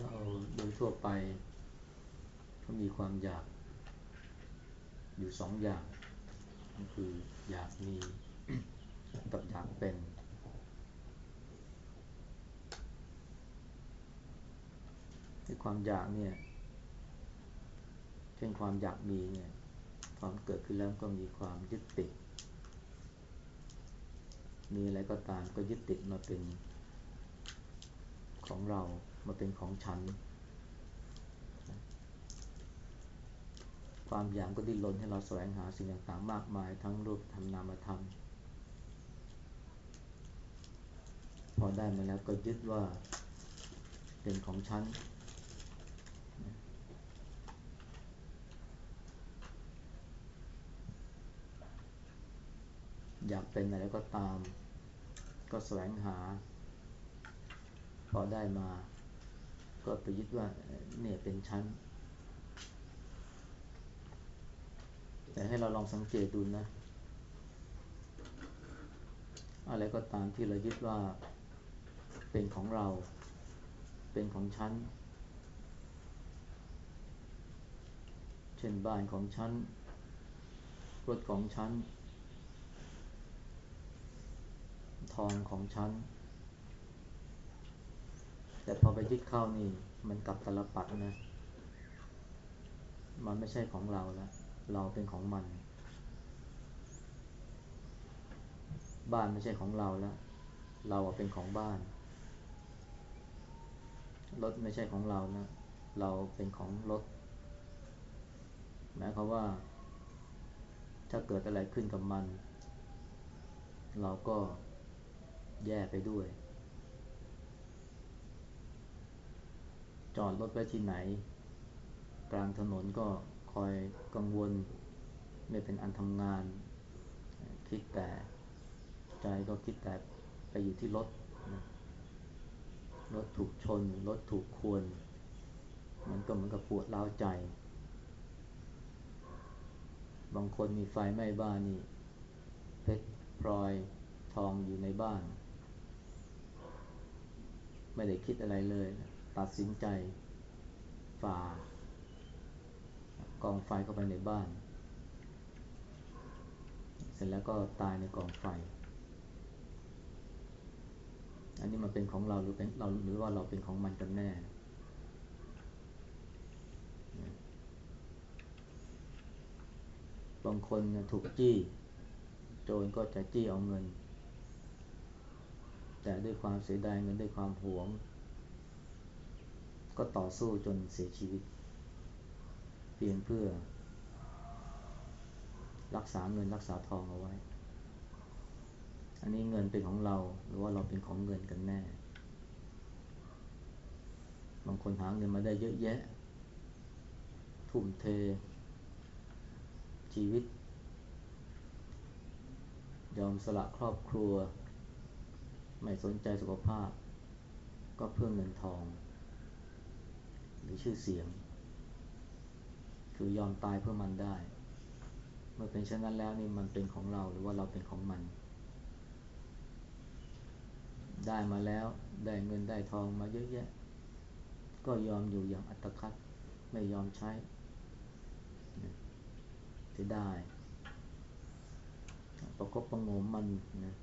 เราโดยทั่วไปก็มีความอยากอยู่สองอย่างก็คืออยากมีกับอยากเป็น ที่ความอยากเนี่ย เช่นความอยากมีเนี่ยความเกิดขึ้นแล้วก็มีความยึดติด มีอะไรก็ตามก็ยึดติดมาเป็น ของเรามาเป็นของฉัน ความอยากก็ดิ้นรนให้เราแสวงหาสิ่งต่างๆมากมายทั้งรูปธรรมนามธรรม พอได้มาแล้วก็ยึดว่าเป็นของฉันอยากเป็นอะไรก็ตาม ก็แสวงหา พอได้มา ก็ไปยึดว่าเนี่ยเป็นชั้น แต่ให้เราลองสังเกตดูนะ อะไรก็ตามที่เรายึดว่าเป็นของเรา เป็นของชั้น เช่นบ้านของชั้น รถของชั้น ทองของฉัน แต่พอไปยึดเข้านี่ มันกลับตลปัดนะ มันไม่ใช่ของเราแล้ว เราเป็นของมัน บ้านไม่ใช่ของเราแล้ว เราเป็นของบ้าน รถไม่ใช่ของเรานะ เราเป็นของรถ หมายความว่า ถ้าเกิดอะไรขึ้นกับมัน เราก็แย่ไปด้วย จอดรถไว้ที่ไหน กลางถนนก็คอยกังวลไม่เป็นอันทำงาน คิดแต่ใจก็คิดแต่ไปอยู่ที่รถนะรถถูกชน รถถูกควร มันก็เหมือนกับปวดร้าวใจ บางคนมีไฟไหม้บ้านนี่เพชรพลอยทองอยู่ในบ้าน ไม่ได้คิดอะไรเลย ตัดสินใจฝ่ากองไฟเข้าไปในบ้าน เสร็จแล้วก็ตายในกองไฟ อันนี้มันเป็นของเราหรือเป็นเราหรือว่าเราเป็นของมันกันแน่บางคนถูกจี้ โจรก็จะจี้เอาเงิน แต่ด้วยความเสียดายเงินด้วยความหวง ก็ต่อสู้จนเสียชีวิต เพียงเพื่อ รักษาเงินรักษาทองเอาไว้ อันนี้เงินเป็นของเราหรือว่าเราเป็นของเงินกันแน่ บางคนหาเงินมาได้เยอะแยะ ทุ่มเท ชีวิต ยอมสละครอบครัว ไม่สนใจสุขภาพ ก็เพื่อเงินทอง หรือชื่อเสียง คือยอมตายเพื่อมันได้ เมื่อเป็นเช่นนั้นแล้วนี่มันเป็นของเราหรือว่าเราเป็นของมัน ได้มาแล้วได้เงินได้ทองมาเยอะแยะ ก็ยอมอยู่อย่างอัตคัดไม่ยอมใช้จะได้ประกบประงมมันนะ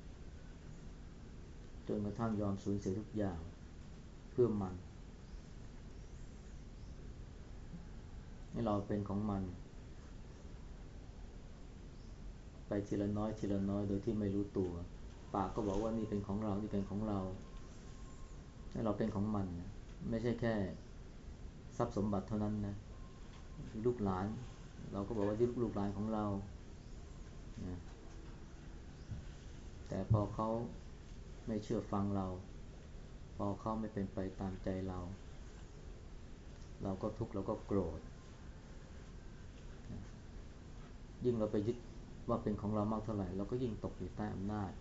จนกระทั่งยอมสูญเสียทุกอย่างเพื่อมัน ให้เราเป็นของมัน ไปทีละน้อยทีละน้อยโดยที่ไม่รู้ตัว ปากก็บอกว่านี่เป็นของเรา นี่เป็นของเรา ให้เราเป็นของมันไม่ใช่แค่ทรัพย์สมบัติเท่านั้นนะ ลูกหลาน เราก็บอกว่าที่ลูกหลานของเรานะแต่พอเขาไม่เชื่อฟังเรา พอเขาไม่เป็นไปตามใจเรา เราก็ทุกข์เราก็โกรธ ยิ่งเราไปยึดว่าเป็นของเรามากเท่าไหร่เราก็ยิ่งตกอยู่ใต้อำนาจ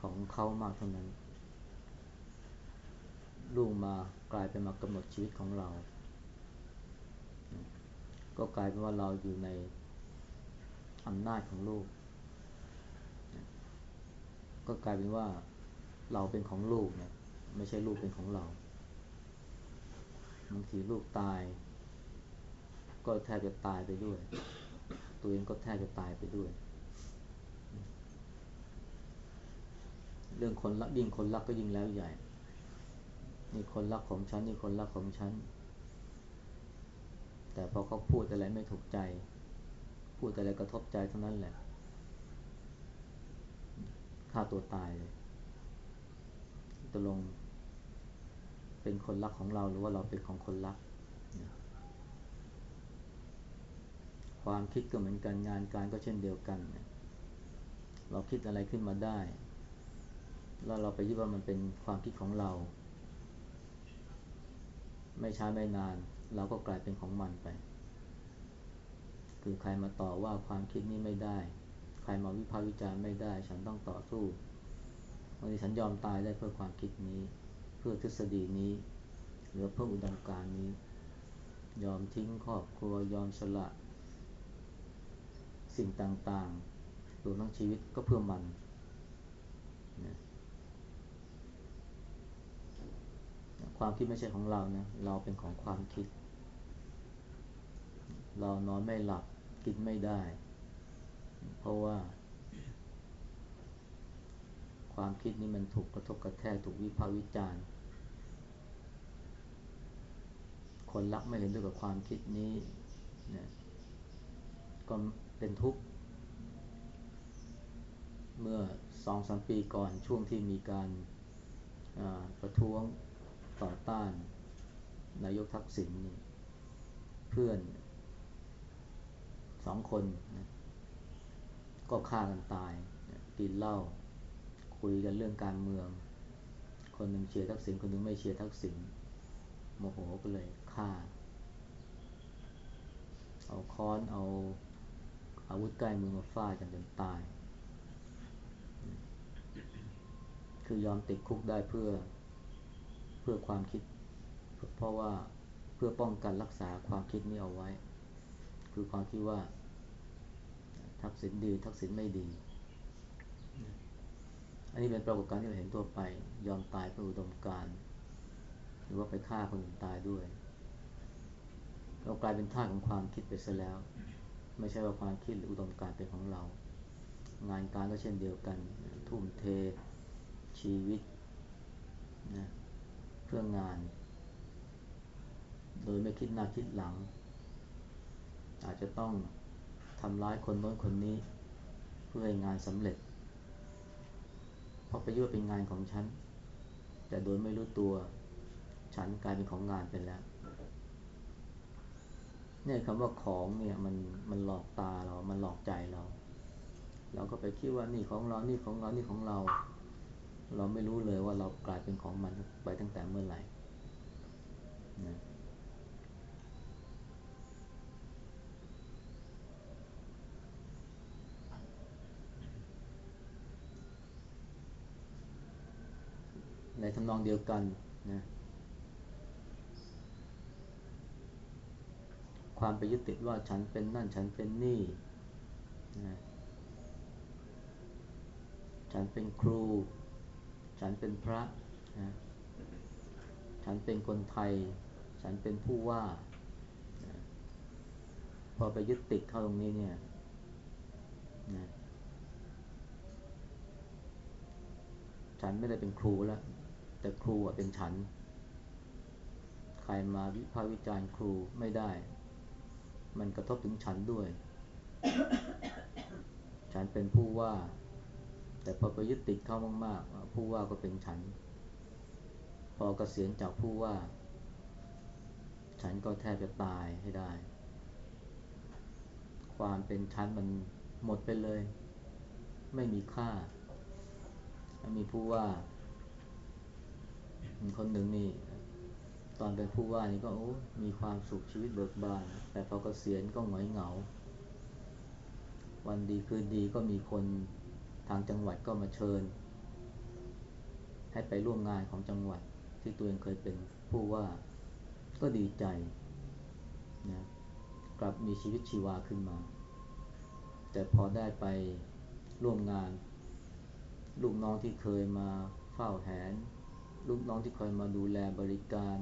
ของเขามากเท่านั้นลูกมากลายเป็นมากำหนดชีวิตของเรา ก็กลายเป็นว่าเราอยู่ในอำนาจของลูก ก็กลายเป็นว่าเราเป็นของลูกนะไม่ใช่ลูกเป็นของเราบางทีลูกตาย ก็แทบจะตายไปด้วย ตัวเองก็แทบจะตายไปด้วย เรื่องคนรักยิ่งคนรักก็ยิ่งแล้วใหญ่ นี่คนรักของฉันนี่คนรักของฉัน แต่พอเขาพูดอะไรไม่ถูกใจ พูดอะไรกระทบใจเท่านั้นแหละฆ่าตัวตายเลยตกลงเป็นคนรักของเราหรือว่าเราเป็นของคนรัก ความคิดก็เหมือนกันงานการก็เช่นเดียวกัน เราคิดอะไรขึ้นมาได้ แล้วเราไปยึดว่ามันเป็นความคิดของเรา ไม่ช้าไม่นาน เราก็กลายเป็นของมันไป คือใครมาต่อว่าความคิดนี้ไม่ได้ ใครมาวิพากษ์วิจารณ์ไม่ได้ ฉันต้องต่อสู้บางทีฉันยอมตายได้เพื่อความคิดนี้ เพื่อทฤษฎีนี้ หรือเพื่ออุดมการณ์นี้ ยอมทิ้งครอบครัวยอมสละ สิ่งต่างๆรวมทั้งชีวิตก็เพื่อมันนะความคิดไม่ใช่ของเรานะเราเป็นของความคิด เรานอนไม่หลับกินไม่ได้ เพราะว่า ความคิดนี้มันถูกกระทบกระแทกถูกวิพากษ์วิจารณ์คนรักไม่เห็นด้วยกับความคิดนี้นะก็ เป็นทุกข์ เมื่อสองสามปีก่อนช่วงที่มีการประท้วงต่อต้าน นายกทักษิณนี่เพื่อนสองคนนะก็ฆ่ากันตายกินเหล้าคุยกันเรื่องการเมือง คนหนึ่งเชียร์ทักษิณคนหนึ่งไม่เชียร์ทักษิณโมโหก็เลยฆ่า เอาค้อนเอา อาวุธใกล้มือมาฟาดกันจนตาย คือยอมติดคุกได้เพื่อเพื่อความคิด เพราะว่าเพื่อป้องกันรักษาความคิดนี้เอาไว้ คือความคิดว่า ทักษิณดีทักษิณไม่ดี อันนี้เป็นปรากฏการณ์ที่เราเห็นตัวไป ยอมตายเพื่ออุดมการหรือว่าไปฆ่าคนอื่นตายด้วย เรากลายเป็นท่าของความคิดไปซะแล้ว ไม่ใช่ว่าความคิดหรืออุดมการเป็นของเรา งานการก็เช่นเดียวกัน ทุ่มเทชีวิตนะเพื่องาน โดยไม่คิดหน้าคิดหลัง อาจจะต้องทำร้ายคนโน้นคนนี้ เพื่อให้งานสำเร็จ เพราะไปยุ่เป็นงานของฉัน แต่โดยไม่รู้ตัวฉันกลายเป็นของงานไปแล้ว เนี่ยคำว่าของเนี่ยมันมันหลอกตาเรา มันหลอกใจเรา เราก็ไปคิดว่านี่ของเรา นี่ของเรา นี่ของเรา เราไม่รู้เลยว่าเรากลายเป็นของมันไปตั้งแต่เมื่อไหร่นะในทำนองเดียวกันนะ ความไปยึดติดว่าฉันเป็นนั่นฉันเป็นนี่นะฉันเป็นครู ฉันเป็นพระนะฉันเป็นคนไทย ฉันเป็นผู้ว่านะพอไปยึดติดเข้าตรงนี้เนี่ยนะฉันไม่ได้เป็นครูแล้ว แต่ครูอะเป็นฉัน ใครมาวิพากษ์วิจารณ์ครูไม่ได้ มันกระทบถึงฉันด้วย ฉันเป็นผู้ว่า แต่พอไปยึดติดเข้ามากๆ ผู้ว่าก็เป็นฉัน พอกเกษียณจากผู้ว่า ฉันก็แทบจะตายให้ได้ ความเป็นฉันมันหมดไปเลย ไม่มีค่า มีผู้ว่า คนหนึ่งนี่ ตอนเป็นผู้ว่านี่ก็โอ้มีความสุขชีวิตเบิกบาน แต่พอเกษียณก็หงอยเหงา วันดีคืนดีก็มีคนทางจังหวัดก็มาเชิญ ให้ไปร่วมงานของจังหวัดที่ตัวเองเคยเป็นผู้ว่าก็ดีใจนะกลับมีชีวิตชีวาขึ้นมา แต่พอได้ไปร่วมงาน ลูกน้องที่เคยมาเฝ้าแหน ลูกน้องที่เคยมาดูแลบริการ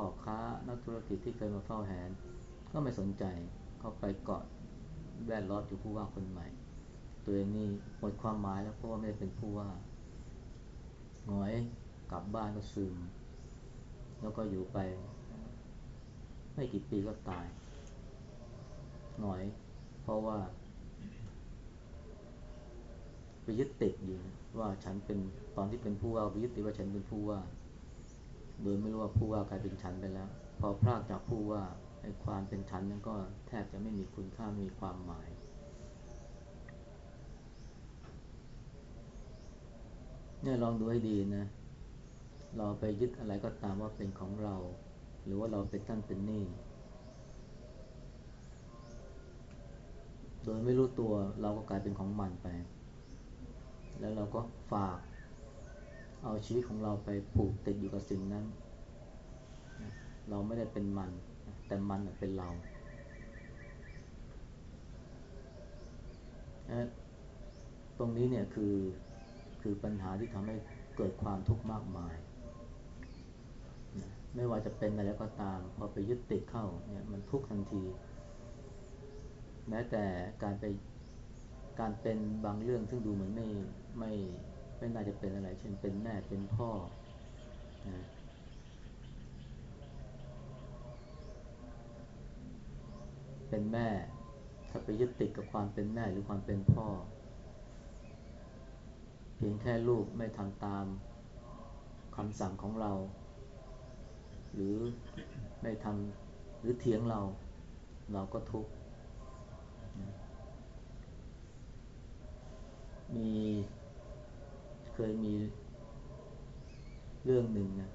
พ่อค้า นักธุรกิจที่เคยมาเฝ้าแหน ก็ไม่สนใจเขาไปเกาะแวดล้อมอยู่ผู้ว่าคนใหม่ ตัวเองนี่หมดความหมายแล้วเพราะว่าไม่ได้เป็นผู้ว่าหงอยกลับบ้านก็ซึม แล้วก็อยู่ไป ไม่กี่ปีก็ตายหงอย เพราะว่าไปยึดติดอยู่ว่าฉันเป็นตอนที่เป็นผู้ว่าไปยึดติดว่าฉันเป็นผู้ว่า โดยไม่รู้ว่าผู้ว่ากลายเป็นฉันไปแล้ว พอพลากจากผู้ว่าไอ้ความเป็นฉันนั้นก็แทบจะไม่มีคุณค่ามีความหมาย เนี่ยลองดูให้ดีนะ เราไปยึดอะไรก็ตามว่าเป็นของเรา หรือว่าเราเป็นตั้นเป็นนี่ โดยไม่รู้ตัวเราก็กลายเป็นของมันไป แล้วเราก็ฝาก เอาชีวิตของเราไปผูกติดอยู่กับสิ่งนั้น เราไม่ได้เป็นมัน แต่มันเป็นเรา ตรงนี้เนี่ยคือคือปัญหาที่ทำให้เกิดความทุกข์มากมาย ไม่ว่าจะเป็นอะไรก็ตาม พอไปยึดติดเข้าเนี่ยมันทุกข์ทันที แม้แต่การไปการเป็นบางเรื่องซึ่งดูเหมือนไม่ไม่ ไม่น่าจะเป็นอะไร เช่นเป็นแม่เป็นพ่อนะเป็นแม่ ถ้าไปยึดติดกับความเป็นแม่หรือความเป็นพ่อ เพียงแค่ลูกไม่ทำตามคำสั่งของเรา หรือไม่ทำหรือเถียงเรา เราก็ทุกข์มี เคยมีเรื่องหนึ่งนะ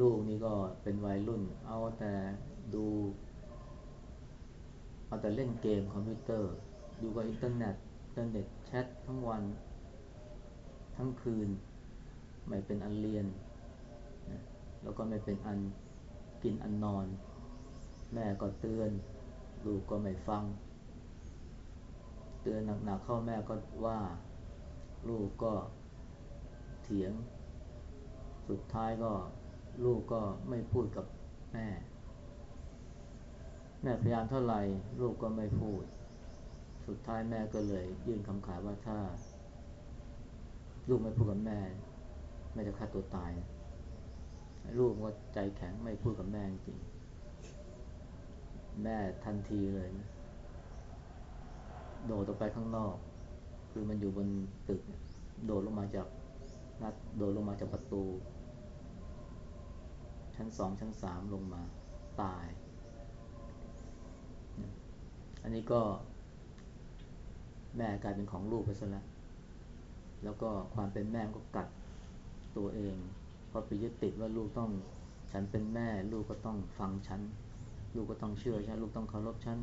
ลูกนี่ก็เป็นวัยรุ่น เอาแต่ดูเอาแต่เล่นเกมคอมพิวเตอร์ ดูกับอินเทอร์เน็ตอินเทอร์เน็ตแชททั้งวันทั้งคืน ไม่เป็นอันเรียนนะแล้วก็ไม่เป็นอันกินอันนอน แม่ก็เตือน ลูกก็ไม่ฟัง เตือนหนักๆเข้าแม่ก็ว่า ลูกก็ เถียง สุดท้ายก็ลูกก็ไม่พูดกับแม่ แม่พยายามเท่าไหร่ลูกก็ไม่พูด สุดท้ายแม่ก็เลยยื่นคำขาดว่าถ้า ลูกไม่พูดกับแม่ แม่จะฆ่าตัวตาย ลูกก็ใจแข็งไม่พูดกับแม่จริง แม่ทันทีเลยนะโดดออกไปข้างนอก คือมันอยู่บนตึก โดดลงมาจาก นัดโดดลงมาจากประตู ชั้นสองชั้นสามลงมาตาย อันนี้ก็ แม่กลายเป็นของลูกไปซะแล้วแล้วก็ความเป็นแม่ก็กัดตัวเองเพราะไปยึดติดว่าลูกต้องฉันเป็นแม่ ลูกก็ต้องฟังฉัน ลูกก็ต้องเชื่อฉันลูกต้องเคารพฉัน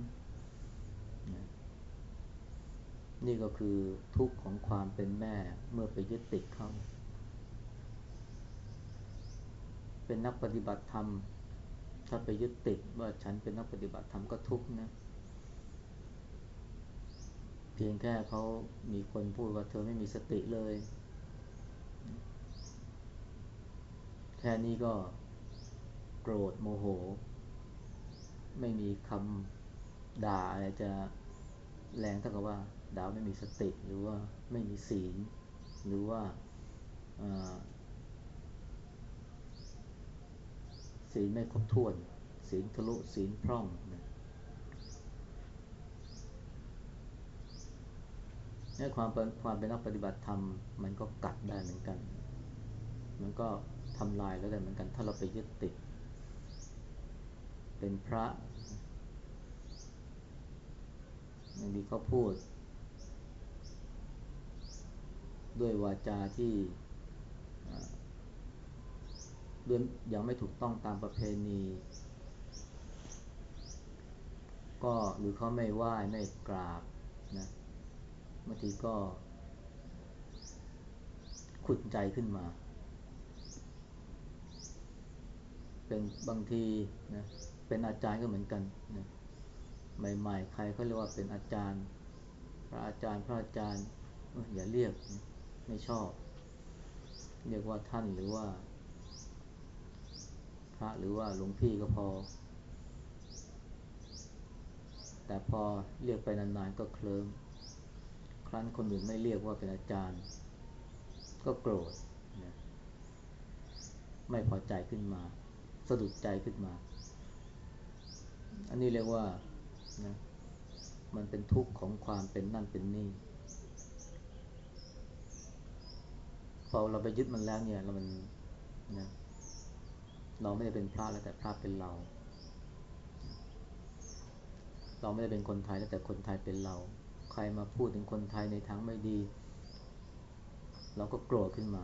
นี่ก็คือทุกข์ของความเป็นแม่เมื่อไปยึดติดเขา เป็นนักปฏิบัติธรรม ถ้าไปยึดติดว่าฉันเป็นนักปฏิบัติธรรมก็ทุกข์นะ เพียงแค่เขามีคนพูดว่าเธอไม่มีสติเลย แค่นี้ก็โกรธโมโห ไม่มีคำด่าอะไรจะแรงเท่ากับว่าดาวไม่มีสติหรือว่าไม่มีศีล หรือว่า ศีลไม่ครบถ้วน ศีลทะลุศีลพร่องนะนี่ความเป็นความเป็นนักปฏิบัติธรรมมันก็กัดได้เหมือนกัน มันก็ทำลายแล้วได้เหมือนกัน ถ้าเราไปยึดติด เป็นพระอย่างที่เขาพูด ด้วยวาจาที่ ด้วยยังไม่ถูกต้องตามประเพณี ก็หรือเขาไม่ไหว้ไม่กราบนะบางทีก็ ขุดใจขึ้นมา เป็นบางทีนะเป็นอาจารย์ก็เหมือนกันนะใหม่ๆ ใครเขาเรียกว่าเป็นอาจารย์ พระอาจารย์พระอาจารย์อย่าเรียก ไม่ชอบ เรียกว่าท่านหรือว่า ระหรือว่าหลวงพี่ก็พอ แต่พอเรียกไปนานๆก็เคลิ้มครั้นคนอื่นไม่เรียกว่าเป็นอาจารย์ ก็โกรธนะไม่พอใจขึ้นมา สะดุดใจขึ้นมา อันนี้เรียกว่านะมันเป็นทุกข์ของความเป็นนั่นเป็นนี่พอเราไปยึดมันแล้วเนี่ยเรามันนะ เราไม่ได้เป็นพระแล้วแต่พระเป็นเรา เราไม่ได้เป็นคนไทยแล้วแต่คนไทยเป็นเรา ใครมาพูดถึงคนไทยในทางไม่ดี เราก็โกรธขึ้นมา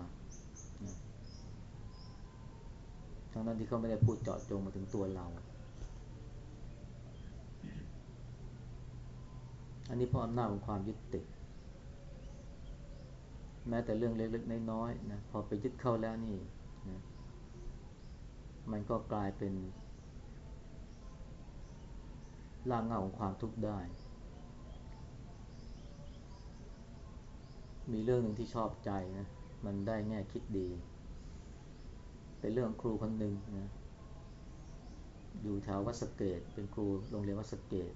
ทั้งนั้นที่เขาไม่ได้พูดเจาะจงมาถึงตัวเรา อันนี้เพราะอำนาจของความยึดติด แม้แต่เรื่องเล็กๆน้อยๆนะพอไปยึดเข้าแล้วนี่นะ มันก็กลายเป็นร่างเงาของความทุกข์ได้ มีเรื่องหนึ่งที่ชอบใจนะ มันได้แง่คิดดี เป็นเรื่องครูคนหนึ่งนะ อยู่แถววัดสเกต เป็นครูโรงเรียนวัดสเกต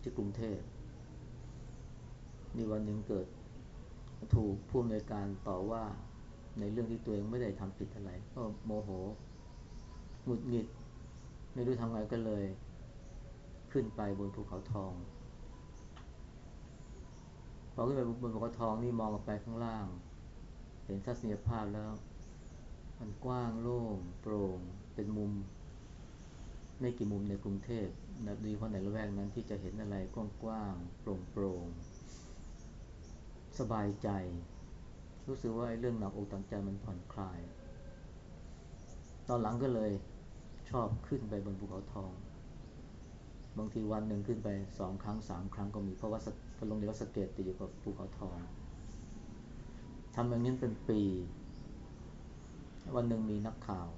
ที่กรุงเทพ มีวันหนึ่งเกิดถูกผู้อำนวยการต่อว่า ในเรื่องที่ตัวเองไม่ได้ทำผิดอะไรก็โมโหหงุดหงิด ไม่รู้ทำไงก็เลย ขึ้นไปบนภูเขาทองพอขึ้นไปบนภูเขาทองนี่มองไปข้างล่าง เห็นทัศนียภาพแล้ว มันกว้างโล่งโปร่งเป็นมุม ไม่กี่มุมในกรุงเทพนะดีเพราะในละแวกนั้นที่จะเห็นอะไรกว้างๆโปร่งๆสบายใจ รู้สึกว่าไอ้เรื่องหนักอกต่างใจมันผ่อนคลาย ตอนหลังก็เลยชอบขึ้นไปบนภูเขาทอง บางทีวันหนึ่งขึ้นไปสองครั้งสามครั้งก็มีเพราะว่าพลงเรียนวัดสเกตติดอยู่กับภูเขาทองทำอย่างนี้เป็นปี วันหนึ่งมีนักข่าว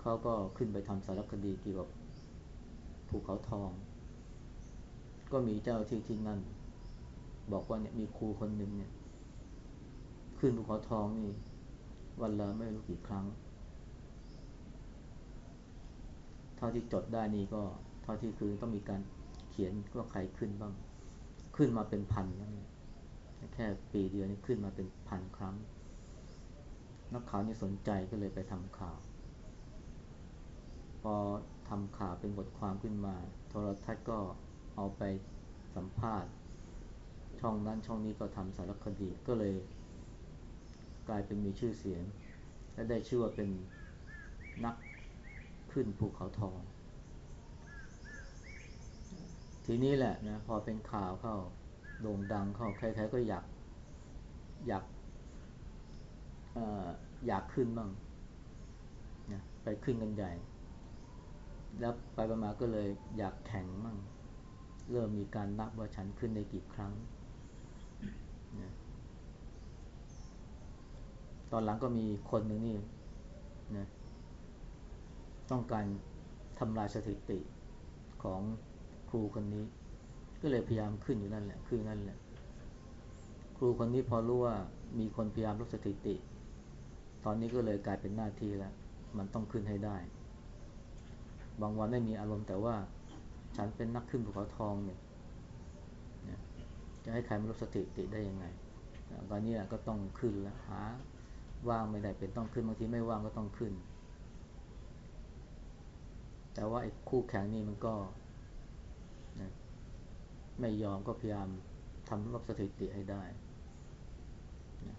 เขาก็ขึ้นไปทำสารคดีเกี่ยวกับภูเขาทอง ก็มีเจ้าที่ที่นั่น บอกว่าเนี่ยมีครูคนหนึ่งเนี่ย ขึ้นภูเขาทองนี่ วันละไม่รู้กี่ครั้ง เท่าที่จดได้นี่ก็เท่าที่คือต้องมีการเขียนว่าใครขึ้นบ้าง ขึ้นมาเป็นพันแล้วเนี่ยแค่ปีเดียวนี่ขึ้นมาเป็นพันครั้ง นักข่าวนี่สนใจก็เลยไปทำข่าว พอทำข่าวเป็นบทความขึ้นมา โทรทัศน์ก็เอาไปสัมภาษณ์ ช่องนั้นช่องนี้ก็ทำสารคดีก็เลย กลายเป็นมีชื่อเสียง และได้ชื่อว่าเป็นนักขึ้นภูเขาทอง ทีนี้แหละนะพอเป็นข่าวเข้าโด่งดังเข้าใครๆก็อยากอยากออยากขึ้นบ้างนะไปขึ้นกันใหญ่ แล้วไปประมาก็เลยอยากแข่งมั่งเริ่มมีการนับว่าฉันขึ้นได้กี่ครั้งนะ ตอนหลังก็มีคนหนึ่งนี่นะต้องการทำลายสถิติของครูคนนี้ ก็เลยพยายามขึ้นอยู่นั่นแหละคือนั่นแหละ ครูคนนี้พอรู้ว่ามีคนพยายามลบสถิติ ตอนนี้ก็เลยกลายเป็นหน้าที่แล้วมันต้องขึ้นให้ได้ บางวันไม่มีอารมณ์แต่ว่าฉันเป็นนักขึ้นภูเขาทองเนี่ยจะให้ใครมาลบสถิติได้ยังไงตอนนี้ก็ต้องขึ้นแล้วหา ว่างไม่ได้เป็นต้องขึ้นบางทีไม่ว่างก็ต้องขึ้น แต่ว่าไอ้คู่แข่งนี่มันก็นะไม่ยอมก็พยายามทำลบสถิติให้ได้นะ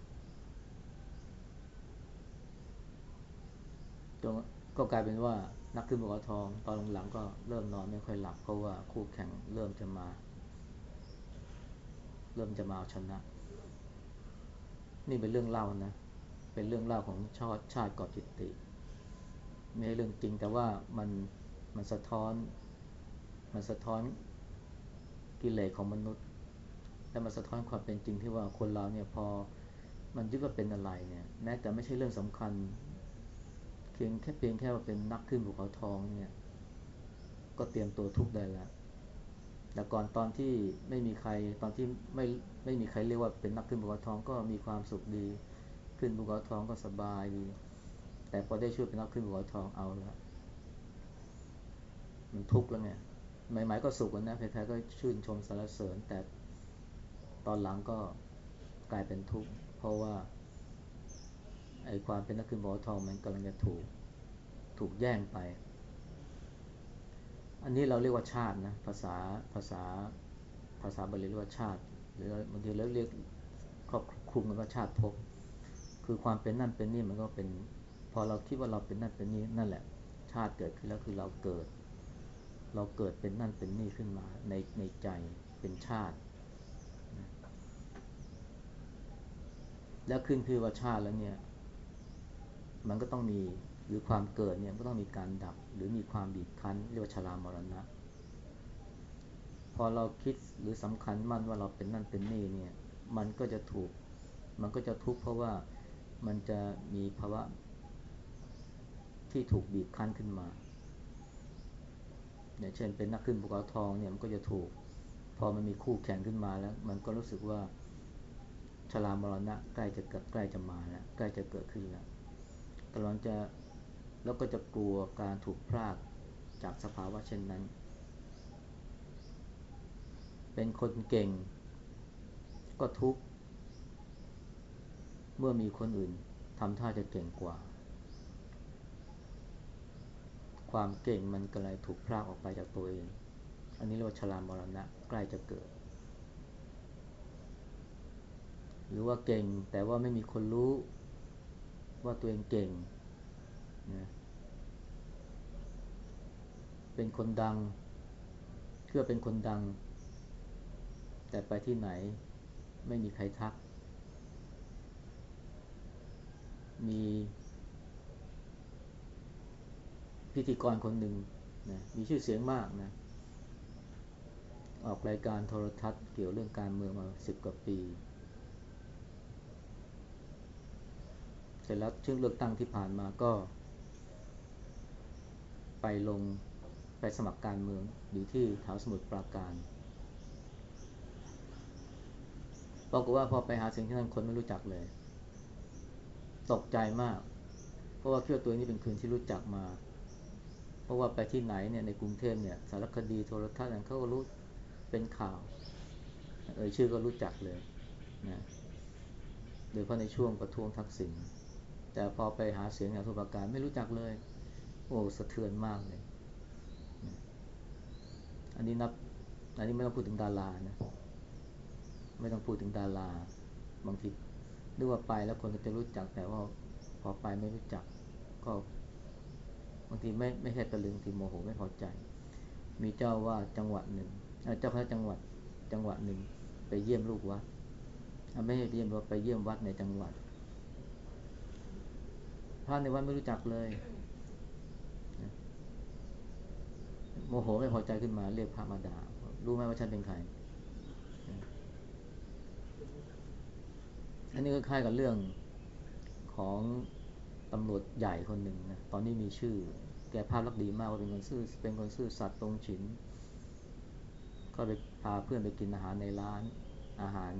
จนก็กลายเป็นว่านักขึ้นบกทองตอนหลังๆก็เริ่มนอนไม่ค่อยหลับเพราะว่าคู่แข่งเริ่มจะมา เริ่มจะมาเอาชนะ นี่เป็นเรื่องเล่านะ เป็นเรื่องเล่าของชาติชาติกอบจิตติไม่ใช่เรื่องจริงแต่ว่ามันมันสะท้อน มันสะท้อนกิเลสของมนุษย์ และมันสะท้อนความเป็นจริงที่ว่าคนเราเนี่ยพอมันยึดว่าเป็นอะไรเนี่ยแม้แต่ไม่ใช่เรื่องสำคัญเพียงแค่เพียงแค่ว่าเป็นนักขึ้นภูเขาทองเนี่ยก็เตรียมตัวทุกได้แล้วแต่ก่อนตอนที่ไม่มีใครตอนที่ไม่ไม่มีใครเรียกว่าเป็นนักขึ้นภูเขาทองก็มีความสุขดี ขึ้นภูเขาทองก็สบายดี แต่พอได้ช่วยเป็นนักขึ้นภูเขาทองเอาละมันทุกข์แล้วไงใหม่ๆก็สุขนะใครๆก็ชื่นชมสรรเสริญ แต่ตอนหลังก็กลายเป็นทุกข์เพราะว่าไอ้ความเป็นนักขึ้นภูเขาทองมันกำลังจะถูกถูกแย่งไป อันนี้เราเรียกว่าชาตินะภาษาภาษาภาษาบาลีเรียกว่าชาติ หรือบางทีเราเรียกครอบคลุมกันว่าชาติภพ คือความเป็นนั่นเป็นนี่มันก็เป็นพอเราคิดว่าเราเป็นนั่นเป็นนี่นั่นแหละ ชาติเกิดขึ้นแล้วคือเราเกิด เราเกิดเป็นนั่นเป็นนี่ขึ้นมาในในใจเป็นชาติ แล้วขึ้นคือว่าชาติแล้วเนี่ย มันก็ต้องมีหรือความเกิดเนี่ยก็ต้องมีการดับ หรือมีความบีบคั้นเรียกว่าชรามรณะ พอเราคิดหรือสำคัญมั่นว่าเราเป็นนั่นเป็นนี่เนี่ย มันก็จะถูก มันก็จะทุกข์เพราะว่า มันจะมีภาวะที่ถูกบีบคั้นขึ้นมาอย่างเช่นเป็นนักขึ้นภูเขาทองเนี่ยมันก็จะถูก พอมันมีคู่แข่งขึ้นมาแล้ว มันก็รู้สึกว่าชรามรณะใกล้จะเกิดใกล้จะมาแล้วใกล้จะเกิดขึ้นแล้วกำลังจะแล้วก็จะกลัวการถูกพรากจากสภาวะเช่นนั้น เป็นคนเก่ง ก็ทุกข์ เมื่อมีคนอื่นทำท่าจะเก่งกว่า ความเก่งมันก็เลยถูกพรากออกไปจากตัวเอง อันนี้เรียกว่าชรามรณะใกล้จะเกิด หรือว่าเก่งแต่ว่าไม่มีคนรู้ว่าตัวเองเก่งนะเป็นคนดังเพื่อเป็นคนดัง แต่ไปที่ไหนไม่มีใครทัก มีพิธีกรคนหนึ่งนะมีชื่อเสียงมากนะ ออกรายการโทรทัศน์เกี่ยวเรื่องการเมืองมาสิบกว่าปี เสร็จแล้วช่วงเลือกตั้งที่ผ่านมาก็ ไปลงไปสมัครการเมืองอยู่ที่แถวสมุทรปราการปรากฏว่าพอไปหาเสียงที่นั่นคนไม่รู้จักเลย ตกใจมาก เพราะว่าเชื่อตัวนี้เป็นคืนที่รู้จักมา เพราะว่าไปที่ไหนเนี่ยในกรุงเทพเนี่ยสารคดีโทรทัศน์เขาก็รู้เป็นข่าวเอ่ยชื่อก็รู้จักเลยนะโดยเฉพาะในช่วงประท้วงทักษิณแต่พอไปหาเสียงอย่างทุปการไม่รู้จักเลย โอ้สะเทือนมากเลย อันนี้นับ อันนี้ไม่ต้องพูดถึงดารานะ ไม่ต้องพูดถึงดารา บางที นึกว่าไปแล้วคนก็จะรู้จักแต่ว่าพอไปไม่รู้จัก ก็บางทีไม่ไม่ใช่ตะลึงทีโมโหไม่พอใจ มีเจ้าว่าจังหวัดหนึ่งเจ้าคณะจังหวัดจังหวัดหนึ่งไปเยี่ยมลูกวัดไม่ใช่เยี่ยมว่าไปเยี่ยมวัดในจังหวัดพระในวัดไม่รู้จักเลยโมโหไม่พอใจขึ้นมาเรียกพระมาดารู้ไหมว่าฉันเป็นใคร อันนี้ก็คล้ายกับเรื่องของตำรวจใหญ่คนหนึ่งนะ ตอนนี้มีชื่อ แกภาพลักษณ์ดีมากว่าเป็นคนซื่อ เป็นคนซื่อสัตย์ตรงฉิน ก็ไปพาเพื่อนไปกินอาหารในร้านอาหาร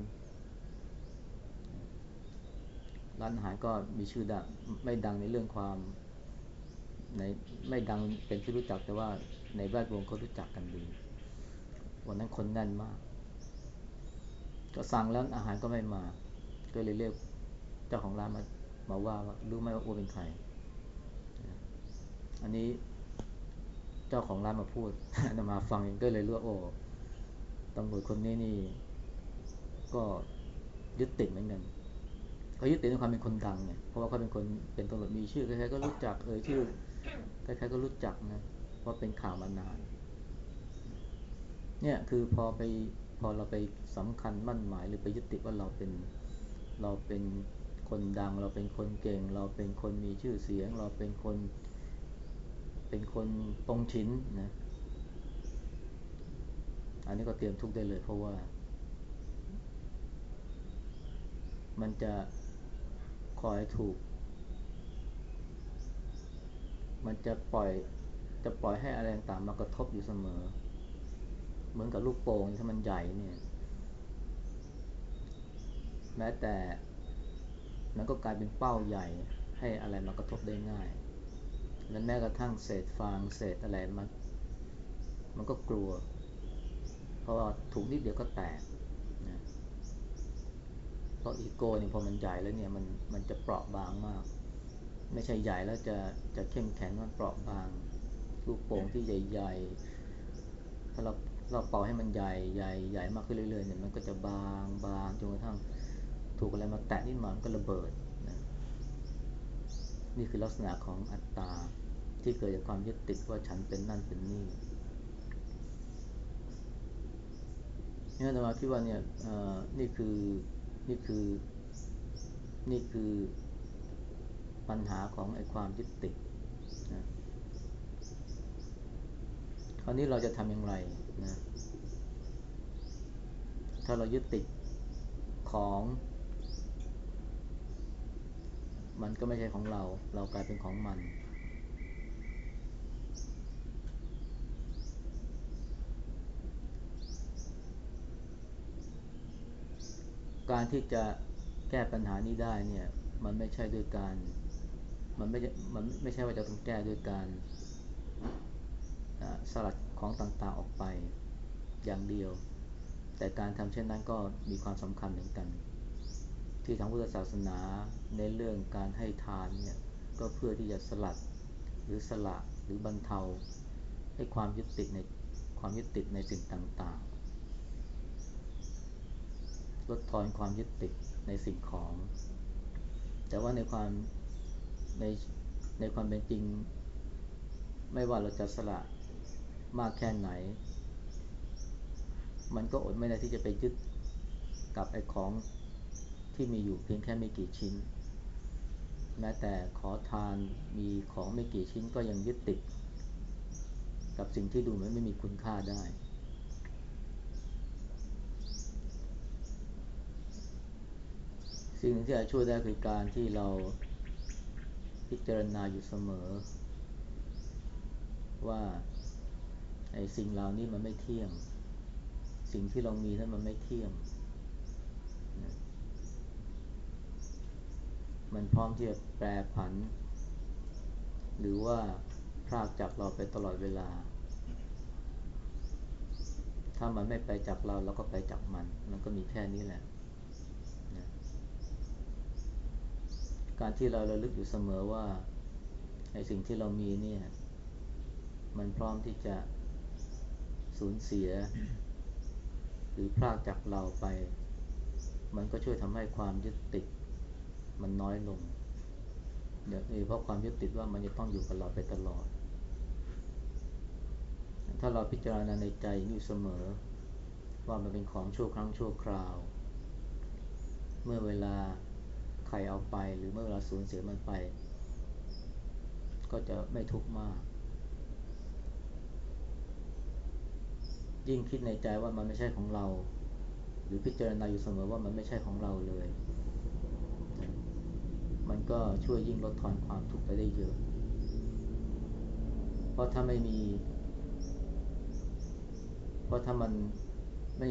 ร้านอาหารก็มีชื่อดัง ไม่ดังในเรื่องความในไม่ดังเป็นที่รู้จักแต่ว่าในแวดวงเขารู้จักกันดี วันนั้นคนแน่นมาก ก็สั่งแล้วอาหารก็ไม่มา ก็เลยเรียกเจ้าของร้านมามาว่าว่ารู้ไหมว่าอ้วเป็นใคร อันนี้เจ้าของร้านมาพูดนมาฟังก็เลยรู้ว่าโอ้ตำรวจคนนี้นี่ ก็ยึดติดเหมือนกันเขายึดติดในความเป็นคนดังเนี่ยเพราะว่าเขาเป็นคนเป็นตำรวจมีชื่อใครๆก็รู้จักเอ่ยชื่อใครๆก็รู้จักนะเพราเป็นข่าวมานาน เนี่ยคือพอไปพอเราไปสำคัญมั่นหมายหรือไปยึดติดว่าเราเป็น เราเป็นคนดัง เราเป็นคนเก่ง เราเป็นคนมีชื่อเสียง เราเป็นคน เป็นคนตรงชิ้นนะอันนี้ก็เตรียมทุกได้เลยเพราะว่า มันจะคอยถูก มันจะปล่อยจะปล่อยให้อะไรต่างมากระทบอยู่เสมอ เหมือนกับลูกโป่งถ้ามันใหญ่เนี่ย แม้แต่มันก็กลายเป็นเป้าใหญ่ให้อะไรมากระทบได้ง่าย และแม้กระทั่งเศษฟางเศษอะไรมันมันก็กลัว เพราะว่าถูกนิดเดียวก็แตกนะเพราะอีโก้เนี่ยพอมันใหญ่แล้วเนี่ยมันมันจะเปราะบางมาก ไม่ใช่ใหญ่แล้วจะจะเข้มแข็งมันเปราะบางลูกโป่งที่ใหญ่ๆถ้าเราเราเป่าให้มันใหญ่ใหญ่ใหญ่มากขึ้นเรื่อยๆเนี่ยมันก็จะบางบางจนกระทั่ง ถูกอะไรมาแตะนิดหน่อยมันก็ระเบิดนะนี่คือลักษณะของอัตตาที่เกิดจากความยึดติดว่าฉันเป็นนั่นเป็นนี่นี่อาตมาคิดว่าเนี่ยนี่คือนี่คือนี่คือปัญหาของไอ้ความยึดติดนะคราวนี้เราจะทำอย่างไรนะถ้าเรายึดติดของ มันก็ไม่ใช่ของเรา เรากลายเป็นของมัน การที่จะแก้ปัญหานี้ได้เนี่ย มันไม่ใช่ด้วยการ มันไม่ มันไม่ใช่ว่าจะต้องแก้ด้วยการสลัดของต่างๆออกไปอย่างเดียว แต่การทำเช่นนั้นก็มีความสำคัญเหมือนกัน ที่ทางพุทธศาสนาในเรื่องการให้ทานเนี่ยก็เพื่อที่จะสลัดหรือสละหรือบรรเทาให้ความยึดติดในความยึดติดในสิ่งต่างๆ ลดทอนความยึดติดในสิ่งของ แต่ว่าในความในในความเป็นจริง ไม่ว่าเราจะสละมากแค่ไหน มันก็อดไม่ได้ที่จะไปยึดกับไอ้ของ ที่มีอยู่เพียงแค่ไม่กี่ชิ้น แม้แต่ขอทานมีของไม่กี่ชิ้นก็ยังยึดติด กับสิ่งที่ดูเหมือนไม่มีคุณค่าได้ สิ่งที่จะช่วยได้คือการที่เราพิจารณาอยู่เสมอ ว่าไอ้สิ่งเหล่านี้มันไม่เที่ยง สิ่งที่เรามีนั้นมันไม่เที่ยง มันพร้อมที่จะแปรผัน หรือว่าพรากจากเราไปตลอดเวลา ถ้ามันไม่ไปจากเราเราก็ไปจากมัน มันก็มีแค่นี้แหละนะการที่เราระลึกอยู่เสมอว่าไอสิ่งที่เรามีเนี่ย มันพร้อมที่จะสูญเสีย หรือพลากจากเราไป มันก็ช่วยทำให้ความยึดติด มันน้อยลงเดี๋ยวเพราะความยึดติดว่ามันจะต้องอยู่กับเราไปตลอด ถ้าเราพิจารณาในใจอยู่เสมอ ว่ามันเป็นของชั่วครั้งชั่วคราว เมื่อเวลาใครเอาไปหรือเมื่อเวลาสูญเสียมันไป ก็จะไม่ทุกข์มาก ยิ่งคิดในใจว่ามันไม่ใช่ของเรา หรือพิจารณาอยู่เสมอว่ามันไม่ใช่ของเราเลย มันก็ช่วยยิ่งลดทอนความทุกข์ไปได้เยอะ เพราะถ้าไม่มี เพราะถ้ามันไม่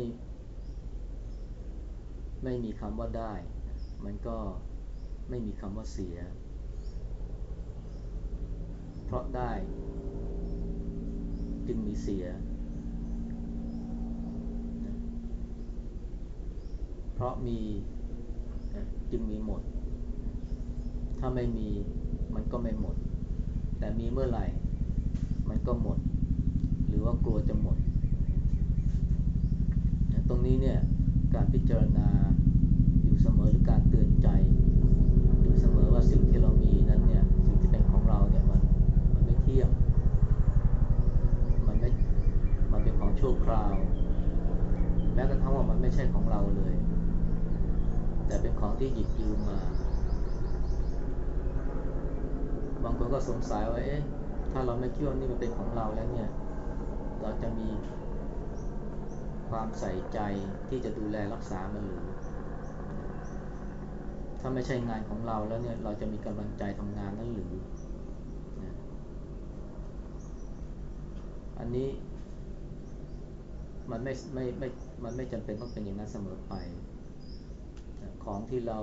ไม่มีคำว่าได้ มันก็ไม่มีคำว่าเสีย เพราะได้ จึงมีเสีย เพราะมีจึงมีหมด ถ้าไม่มีมันก็ไม่หมด แต่มีเมื่อไหร่มันก็หมด หรือว่ากลัวจะหมด ตรงนี้เนี่ยการพิจารณาอยู่เสมอหรือการเตือนใจ อยู่เสมอว่าสิ่งที่เรามีนั้นเนี่ยสิ่งที่เป็นของเราเนี่ยมันมันไม่เที่ยงมันไม่มันเป็นของชั่วคราว แม้กระทั่งว่ามันไม่ใช่ของเราเลย แต่เป็นของที่หยิบยืมมา บางคนก็สงสัยว่าเอ๊ะถ้าเราไม่คิดว่านี่มันเป็นของเราแล้วเนี่ย เราจะมีความใส่ใจที่จะดูแลรักษามันหรือถ้าไม่ใช่งานของเราแล้วเนี่ยเราจะมีกำลังใจทำงานนั้นหรือ อันนี้มันไม่ไม่ไม่ มันไม่จำเป็นต้องเป็นอย่างนั้นเสมอไป ของที่เรา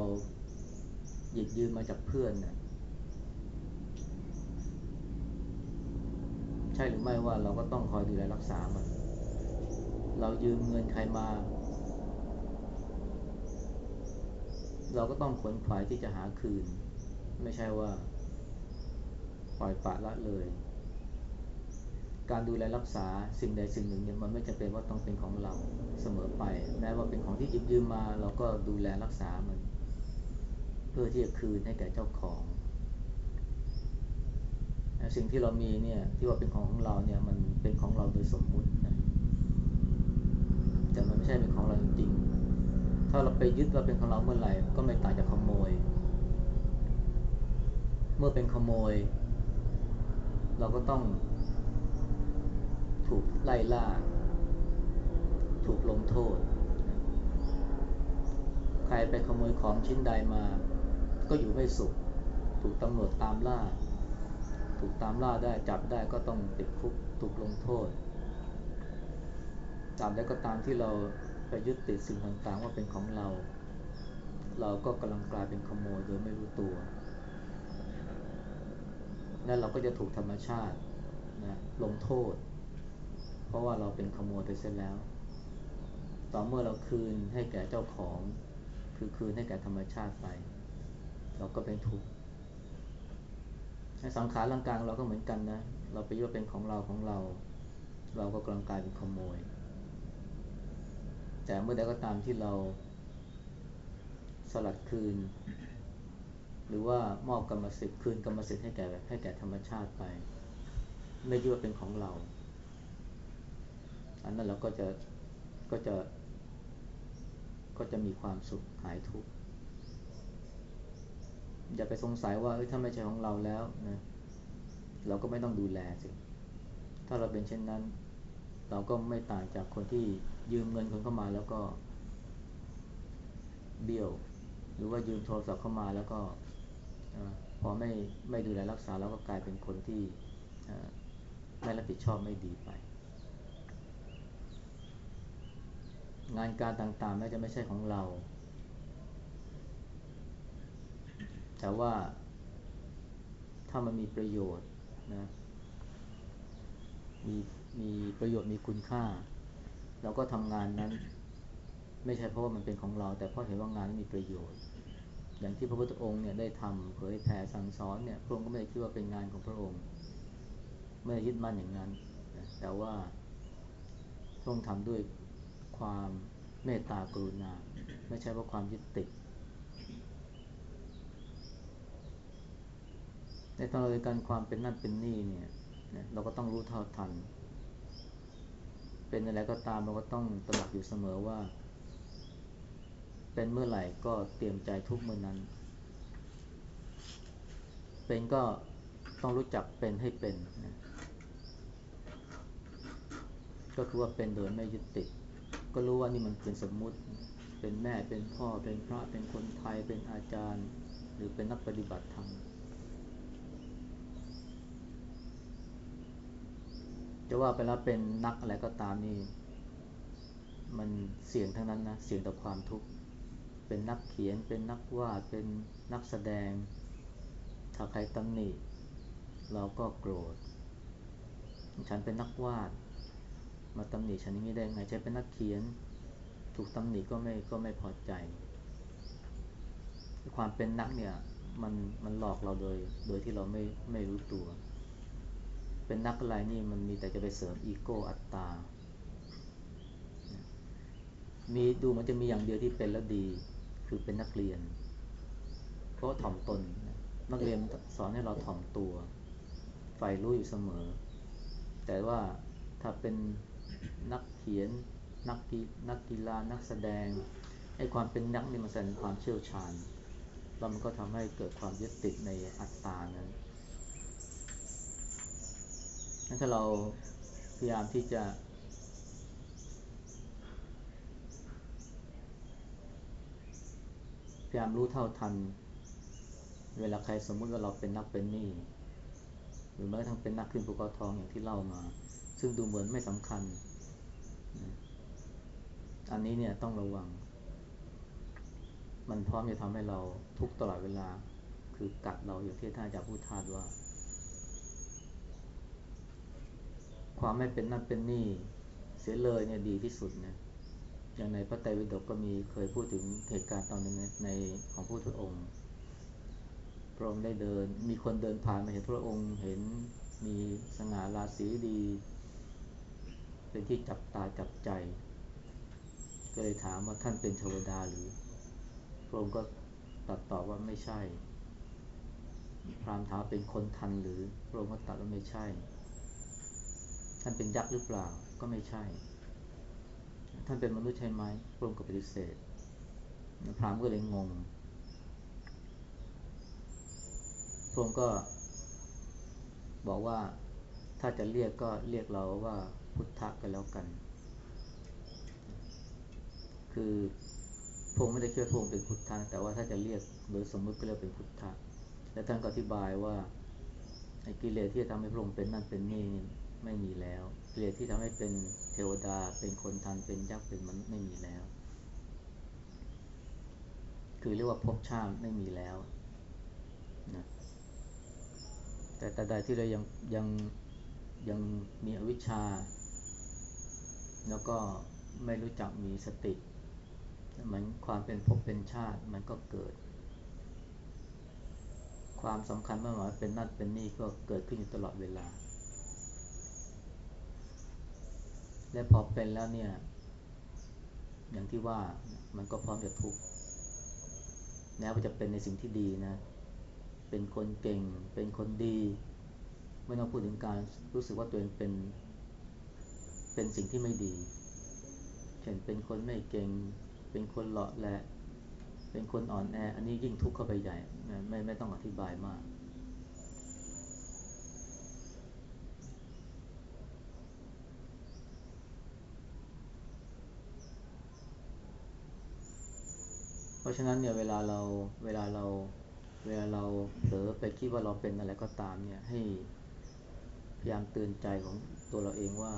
หยิบยืมมาจากเพื่อนนะ ช่หรือไม่ว่าเราก็ต้องคอยดูแลรักษามัน เรายืมเงินใครมา เราก็ต้องขวนขวายที่จะหาคืน ไม่ใช่ว่า ปล่อยปะละเลย การดูแลรักษาสิ่งใดสิ่งหนึ่งเนี่ยมันไม่จำเป็นว่าต้องเป็นของเราเสมอไป แม้ว่าเป็นของที่หยิบยืมมา เราก็ดูแลรักษามัน เพื่อที่จะคืนให้แก่เจ้าของ สิ่งที่เรามีเนี่ยที่ว่าเป็นของของเราเนี่ยมันเป็นของเราโดยสมมุตินะแต่มันไม่ใช่เป็นของเราจริงๆ ถ้าเราไปยึดว่าเป็นของเราเมื่อไหร่ก็ไม่ต่างจากขโมย เมื่อเป็นขโมย เราก็ต้องถูกไล่ล่า ถูกลงโทษ ใครไปขโมยของชิ้นใดมา ก็อยู่ไม่สุข ถูกตำรวจตามล่า ถูกตามล่าได้จับได้ก็ต้องติดคุกถูกลงโทษตามได้ก็ตามที่เราไปยึดติดสิ่งต่างๆ ว่าเป็นของเรา เราก็กำลังกลายเป็นขโมยโดยไม่รู้ตัวและเราก็จะถูกธรรมชาตินะลงโทษ เพราะว่าเราเป็นขโมยไปเสร็จแล้ว ต่อเมื่อเราคืนให้แก่เจ้าของ คือคืนให้แก่ธรรมชาติไป เราก็เป็นทุกข์ สังขารร่างกายเราก็เหมือนกันนะ เราไปยึดว่าเป็นของเราของเรา เราก็กำลังกายเป็นขโมย แต่เมื่อใดก็ตามที่เราสลัดคืน หรือว่ามอบกรรมสิทธิ์คืนกรรมสิทธิ์ให้แก่ให้แก่ธรรมชาติไป ไม่ยึดว่าเป็นของเรา อันนั้นเราก็จะก็จะก็จะมีความสุขหายทุกข์ อย่าไปสงสัยว่าถ้าไม่ใช่ของเราแล้วนะเราก็ไม่ต้องดูแลสิ ถ้าเราเป็นเช่นนั้น เราก็ไม่ต่างจากคนที่ยืมเงินคนเข้ามาแล้วก็ เบี้ยว หรือว่ายืมโทรศัพท์เข้ามาแล้วก็พอไม่ไม่ดูแลรักษาแล้วก็กลายเป็นคนที่ไม่รับผิดชอบไม่ดีไป งานการต่างๆแม้จะไม่ใช่ของเรา แต่ว่าถ้ามันมีประโยชน์นะมีมีประโยชน์มีคุณค่า เราก็ทำงานนั้น ไม่ใช่เพราะว่ามันเป็นของเรา แต่เพราะเห็นว่างานนั้นมีประโยชน์ อย่างที่พระพุทธองค์เนี่ยได้ทำเผยแผ่สั่งสอนเนี่ยพระองค์ก็ไม่ได้คิดว่าเป็นงานของพระองค์ ไม่ได้ยึดมั่นอย่างนั้น แต่ว่าพระองค์ทำด้วยความเมตตากรุณา ไม่ใช่ว่าะความยึดติด ในตอนเดียวกันความเป็นนั่นเป็นนี่เนี่ยเราก็ต้องรู้เท่าทัน เป็นอะไรก็ตามเราก็ต้องตระหนักอยู่เสมอว่า เป็นเมื่อไหร่ก็เตรียมใจทุกเมื่อนั้น เป็นก็ต้องรู้จักเป็นให้เป็นนะก็คือว่าเป็นโดยไม่ยึดติด ก็รู้ว่านี่มันเป็นสมมุติ เป็นแม่เป็นพ่อเป็นพระเป็นคนไทยเป็นอาจารย์ หรือเป็นนักปฏิบัติธรรม จะว่าไปแล้วเป็นนักอะไรก็ตามนี่มันเสี่ยงทั้งนั้นนะเสี่ยงต่อความทุกข์เป็นนักเขียนเป็นนักวาดเป็นนักแสดง ถ้าใครตำหนิเราก็โกรธ ฉันเป็นนักวาด มาตำหนิฉันนี้ได้ไงฉันเป็นนักเขียน ถูกตำหนิก็ไม่ก็ไม่พอใจ ความเป็นนักเนี่ยมันมันหลอกเราโดยโดยที่เราไม่ไม่รู้ตัว เป็นนักอะไรนี่มันมีแต่จะไปเสริมอีโก้อัตตา มีดูมันจะมีอย่างเดียวที่เป็นแล้วดี คือเป็นนักเรียน เพราะถ่อมตน นักเรียนสอนให้เราถ่อมตัวใฝ่รู้อยู่เสมอ แต่ว่าถ้าเป็นนักเขียนนักกีนักกีฬานักแสดงไอ้ความเป็นนักนี่มันแสดงความเชี่ยวชาญ แล้วมันก็ทำให้เกิดความยึดติดในอัตตานั้น ถ้าเราพยายามที่จะพยายามรู้เท่าทัน เวลาใครสมมุติว่าเราเป็นนักเป็นหนี้หรือแม้กระทั่งเป็นนักขึ้นภูเขาทองอย่างที่เล่ามา ซึ่งดูเหมือนไม่สำคัญ อันนี้เนี่ยต้องระวัง มันพร้อมจะทำให้เราทุกตลอดเวลา คือกัดเราอย่างที่ท่านอาจารย์พูดทาดว่า ความไม่เป็นนั่นเป็นนี่เสียเลยเนี่ยดีที่สุดนะอย่างในพระไตรปิฎกก็มีเคยพูดถึงเหตุการณ์ตอนนึงในในของพระพุทธองค์พระองค์ได้เดิน มีคนเดินผ่านมาเห็นพระองค์เห็นมีสง่าราศีดี เป็นที่จับตาจับใจ ก็เลยถามว่าท่านเป็นเทวดาหรือ พระองค์ก็ตรัสตอบว่าไม่ใช่พรามถามเป็นคนทันหรือ พระองค์ก็ตรัสว่าไม่ใช่ ท่านเป็นยักษ์หรือเปล่าก็ไม่ใช่ ท่านเป็นมนุษย์ใช่ไหมพระองค์ก็ปฏิเสธพรามก็เลยงงพระองค์ก็บอกว่าถ้าจะเรียกก็เรียกเราว่าพุทธะกันแล้วกัน คือพระองค์ไม่ได้เชื่อพระองค์เป็นพุทธะแต่ว่าถ้าจะเรียกโดยสมมติก็เรียกเป็นพุทธะ และท่านก็อธิบายว่าไอ้กิเลสที่จะทำให้พระองค์เป็นนั่นเป็นนี่ ไม่มีแล้วกิเลสที่ทำให้เป็นเทวดาเป็นคนทันเป็นยักษ์เป็นมันไม่มีแล้ว คือเรียกว่าภพชาติไม่มีแล้วนะแต่แต่ใดที่เรายังยังยังมีอวิชชา แล้วก็ไม่รู้จักมีสติเหมือนความเป็นภพเป็นชาติมันก็เกิด ความสำคัญเมื่อหมายเป็นนั่นเป็นนี่ก็เกิดขึ้นอยู่ตลอดเวลา และพอเป็นแล้วเนี่ย อย่างที่ว่ามันก็พร้อมจะทุกข์แม้ว่าจะเป็นในสิ่งที่ดีนะ เป็นคนเก่ง เป็นคนดี ไม่ต้องพูดถึงการรู้สึกว่าตัวเองเป็น เป็นสิ่งที่ไม่ดี เช่นเป็นคนไม่เก่ง เป็นคนเลาะแหละ เป็นคนอ่อนแอ อันนี้ยิ่งทุกข์เข้าไปใหญ่ ไม่ไม่ต้องอธิบายมาก เพ ราะฉะนั้นเนี่ยเวลาเราเวลาเราเวลาเราเผลอไปคิดว่าเราเป็นอะไรก็ตามเนี่ยให้พยายามเตือนใจของตัวเราเองว่า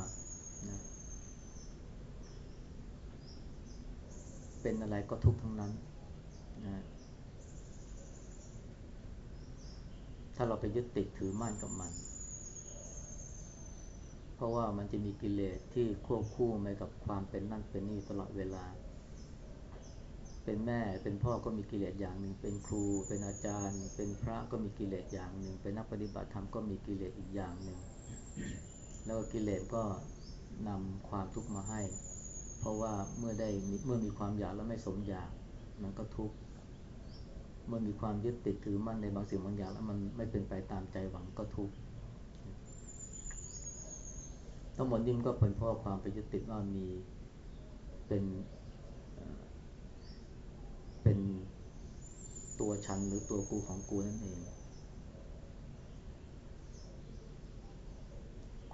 นะเป็นอะไรก็ทุกข์ทั้งนั้นนะถ้าเราไปยึดติดถือมั่นกับมัน เพราะว่ามันจะมีกิเลสที่ควบคู่ไปกับความเป็นนั่นเป็นนี่ตลอดเวลา เป็นแม่เป็นพ่อก็มีกิเลสอย่างหนึ่ง เป็นครู เป็นอาจารย์ เป็นพระก็มีกิเลสอย่างหนึ่ง เป็นนักปฏิบัติธรรมก็มีกิเลสอีกอย่างหนึ่ง แล้วก,กิเลสก็นำความทุกข์มาให้ เพราะว่าเมื่อได้เมื่อมีความอยากแล้วไม่สมอยากมันก็ทุกข์เมื่อมีความยึดติดถือมั่นในบางสิ่งบางอย่างแล้วมันไม่เป็นไปตามใจหวังก็ทุกข์ทั้งหมดนี่มันก็เป็นเพราะความไปยึดติดว่ามีเป็น เป็นตัวฉันหรือตัวกูของกูนั่นเอง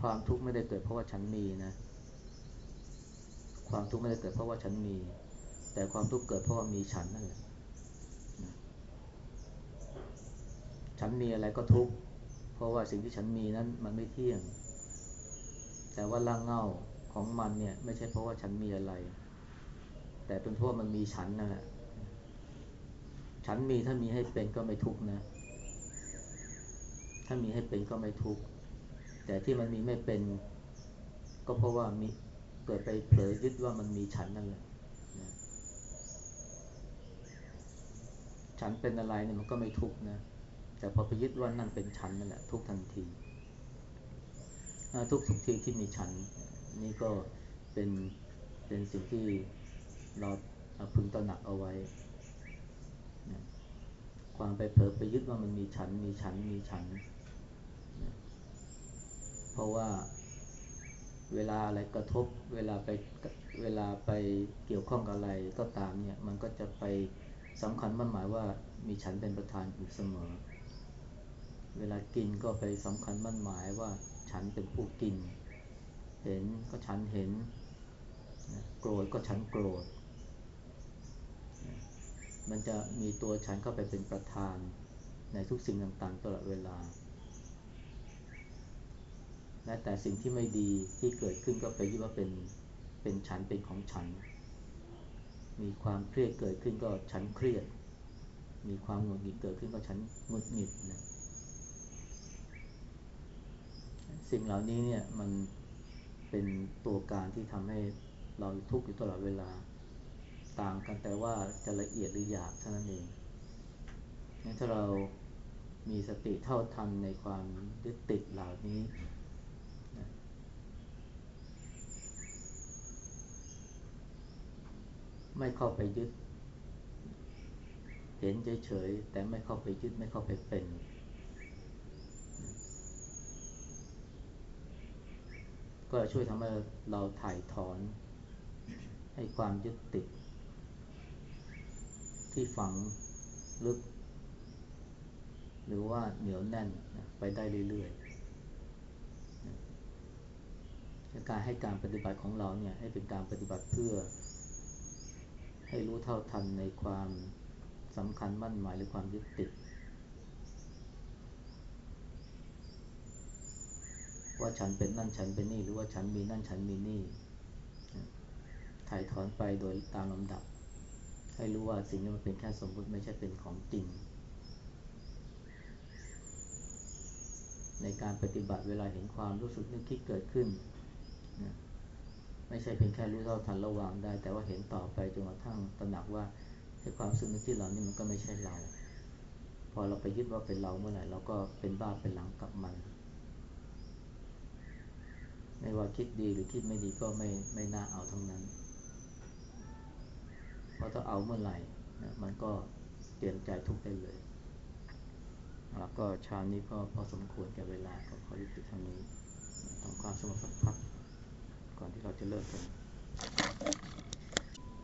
ความทุกข์ไม่ได้เกิดเพราะว่าฉันมีนะ ความทุกข์ไม่ได้เกิดเพราะว่าฉันมี แต่ความทุกข์เกิดเพราะว่ามีฉันนั่นแหละฉันมีอะไรก็ทุกข์เพราะว่าสิ่งที่ฉันมีนั้นมันไม่เที่ยง แต่ว่าร่างเงาของมันเนี่ยไม่ใช่เพราะว่าฉันมีอะไร แต่เป็นเพราะมันมีฉันนั่นแหละ ฉันมีถ้ามีให้เป็นก็ไม่ทุกนะ ถ้ามีให้เป็นก็ไม่ทุก แต่ที่มันมีไม่เป็น ก็เพราะว่ามีเกิดไปเผลอยึดว่ามันมีฉันนั่นแหละนะฉันเป็นอะไรเนี่ยมันก็ไม่ทุกนะ แต่พอไปยึดว่านั่นเป็นฉันนั่นแหละทุกทันทีทุกทุกทีที่มีฉัน นี่ก็เป็นเป็นสิ่งที่เราพึงตระหนักเอาไว้ ความไปเผลอไปยึดว่ามันมีฉันมีฉันมีฉันเพราะว่าเวลาอะไรกระทบ เวลาไปเวลาไปเกี่ยวข้องกับอะไรก็ตามเนี่ย มันก็จะไปสำคัญมั่นหมายว่ามีฉันเป็นประธานอยู่เสมอ เวลากินก็ไปสำคัญมั่นหมายว่าฉันเป็นผู้กิน เห็นก็ฉันเห็น โกรธก็ฉันโกรธ มันจะมีตัวฉันเข้าไปเป็นประธานในทุกสิ่งต่างๆ ตลอดเวลาแม้แต่สิ่งที่ไม่ดีที่เกิดขึ้นก็ไปยึดว่าเป็นเป็นฉันเป็นของฉัน มีความเครียดเกิดขึ้นก็ฉันเครียด มีความหงุดหงิดเกิดขึ้นก็ฉันหงุดหงิดนะสิ่งเหล่านี้เนี่ยมันเป็นตัวการที่ทำให้เราทุกข์อยู่ตลอดเวลา ต่างกันแต่ว่าจะละเอียดหรือหยาบเท่านั้นเองงั้นถ้าเรามีสติเท่าทันในความยึดติดเหล่านี้นะไม่เข้าไปยึด เห็นเฉยๆแต่ไม่เข้าไปยึดไม่เข้าไปเป็นก็จะช่วยทำให้เราถ่ายถอน ให้ความยึดติด ที่ฝังลึก หรือว่าเหนียวแน่นไปได้เรื่อยๆการให้การปฏิบัติของเราเนี่ยให้เป็นการปฏิบัติเพื่อ ให้รู้เท่าทันในความสำคัญมั่นหมายหรือความยึดติด ว่าฉันเป็นนั่นฉันเป็นนี่หรือว่าฉันมีนั่นฉันมีนี่ถ่ายถอนไปโดยตามลำดับ ให้รู้ว่าสิ่งนี้มันเป็นแค่สมมติไม่ใช่เป็นของจริง ในการปฏิบัติเวลาเห็นความรู้สึกนึกคิดเกิดขึ้นนะไม่ใช่เพียงแค่รู้เท่าทันระวังได้ แต่ว่าเห็นต่อไปจนกระทั่งตระหนักว่าไอ้ความรู้สึกนึกคิดเหล่านี้มันก็ไม่ใช่เรา พอเราไปยึดว่าเป็นเราเมื่อไหร่เราก็เป็นบ้าเป็นหลังกับมัน ไม่ว่าคิดดีหรือคิดไม่ดีก็ไม่ไม่น่าเอาทั้งนั้น เพราะถ้าเอาเมื่อไหร่นะมันก็เตรียมใจทุกได้เลยแล้วก็ชานี้ก็พอสมควรแก่เวลาก็ขอยุติเท่านี้ทำความสงบสักพักก่อนที่เราจะเลิกกัน